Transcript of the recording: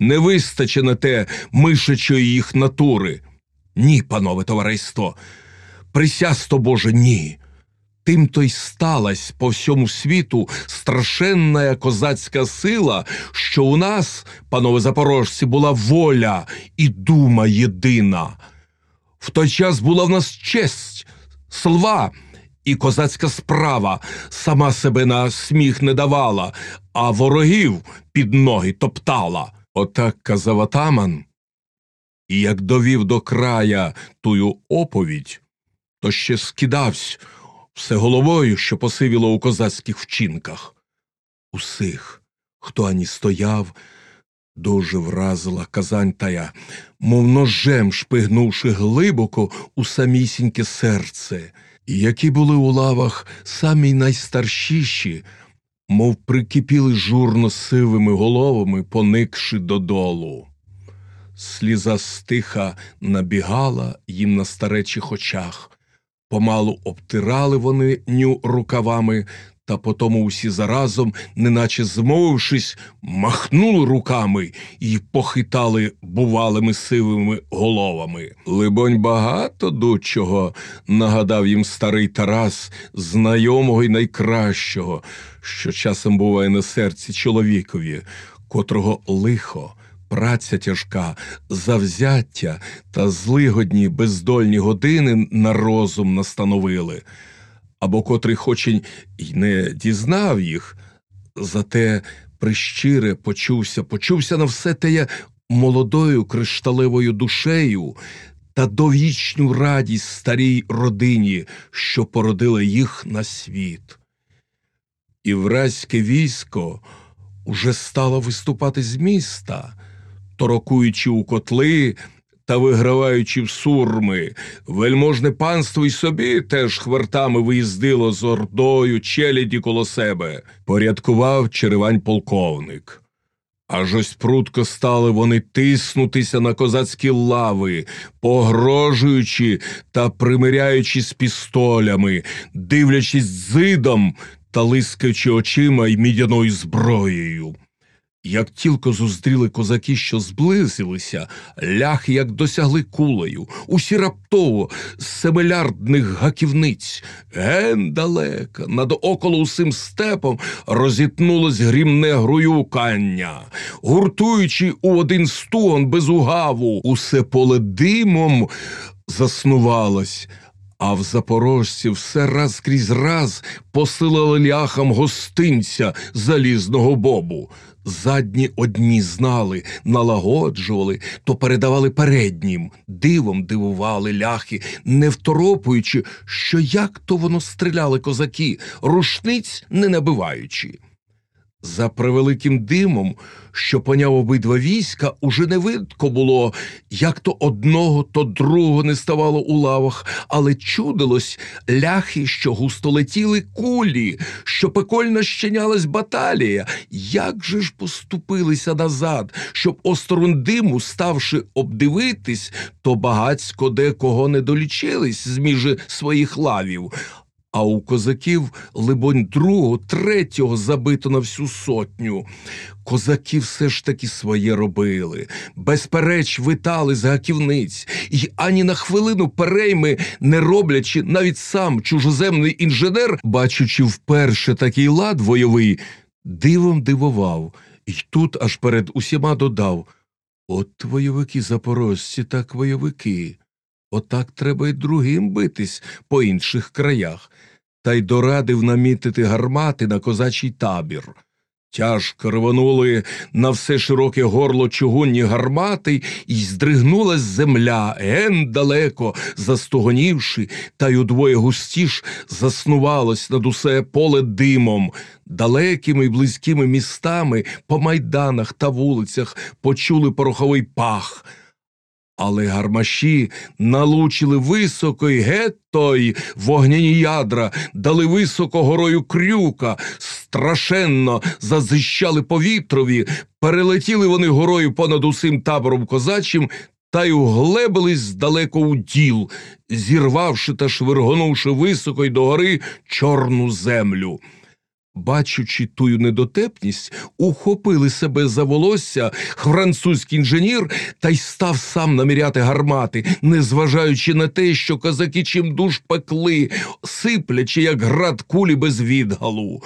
Не вистаче на те мишачої їх натури. Ні, панове товариство, присясто Боже, ні. Тим то й сталась по всьому світу страшенна козацька сила, що у нас, панове запорожці, була воля і дума єдина. В той час була в нас честь, слава і козацька справа сама себе на сміх не давала, а ворогів під ноги топтала. Отак казав атаман. І як довів до края тую оповідь, то ще скидавсь все головою, що посивіло у козацьких вчинках. Усіх, хто ані стояв, дуже вразила казань тая, мов ножем шпигнувши глибоко у самісіньке серце, і які були у лавах самі найстаршіші, мов прикипіли журно сивими головами, поникши додолу. Сліза стиха набігала їм на старечих очах. Помалу обтирали вони ню рукавами, та потому усі заразом, неначе змовившись, махнули руками і похитали бувалими сивими головами. Либонь, багато дучого, нагадав їм старий Тарас, знайомого й найкращого, що часом буває на серці чоловікові, котрого лихо праця тяжка, завзяття та злигодні бездольні години на розум настановили, або котрий хоч й не дізнав їх, зате прищире почувся, почувся на все теє молодою кришталевою душею та довічну радість старій родині, що породила їх на світ. І вразьке військо уже стало виступати з міста торокуючи у котли та виграваючи в сурми, вельможне панство й собі теж хвертами виїздило з ордою челяді коло себе, порядкував черевань полковник. Аж ось прутко стали вони тиснутися на козацькі лави, погрожуючи та примиряючи з пістолями, дивлячись зидом та лискаючи очима й мідяною зброєю. Як тільки зустріли козаки, що зблизилися, ляхи як досягли кулею, усі раптово з семилярдних гаківниць, ген далека, над около усім степом розітнулось грімне груюкання, гуртуючи у один стугон без угаву, усе поле димом заснувалось. А в запорожці все раз крізь раз посилали ляхам гостинця залізного бобу. Задні одні знали, налагоджували, то передавали переднім, дивом дивували ляхи, не второпуючи, що як то воно стріляли козаки, рушниць не набиваючи. За превеликим димом, що поняв обидва війська, уже не видко було, як то одного, то другого не ставало у лавах, але чудилось ляхи, що густо летіли кулі, що пекольно щенялась баталія. Як же ж поступилися назад, щоб осторонь диму, ставши обдивитись, то багацько декого не долічились з між своїх лавів. А у козаків, либонь, другого, третього забито на всю сотню. Козаки все ж таки своє робили, безпереч витали з гаківниць, і ані на хвилину перейми не роблячи, навіть сам чужоземний інженер, бачучи вперше такий лад бойовий, дивом дивував, і тут аж перед усіма додав От воєвики запорожці, так воєвики. Отак треба й другим битись по інших краях, та й дорадив намітити гармати на козачий табір. Тяжко рванули на все широке горло чугунні гармати, і здригнулась земля, ген далеко застогонівши, та й удвоє густіш заснувалось над усе поле димом. Далекими й близькими містами по майданах та вулицях почули пороховий пах. Але гармаші налучили високо й гетто й вогняні ядра, дали високо горою крюка, страшенно зазищали повітрові, перелетіли вони горою понад усім табором козачим та й углебились далеко у діл, зірвавши та швиргонувши високо й догори чорну землю. Бачучи тую недотепність, ухопили себе за волосся французький інженір та й став сам наміряти гармати, незважаючи на те, що козаки чим душ пекли, сиплячи, як град кулі без відгалу.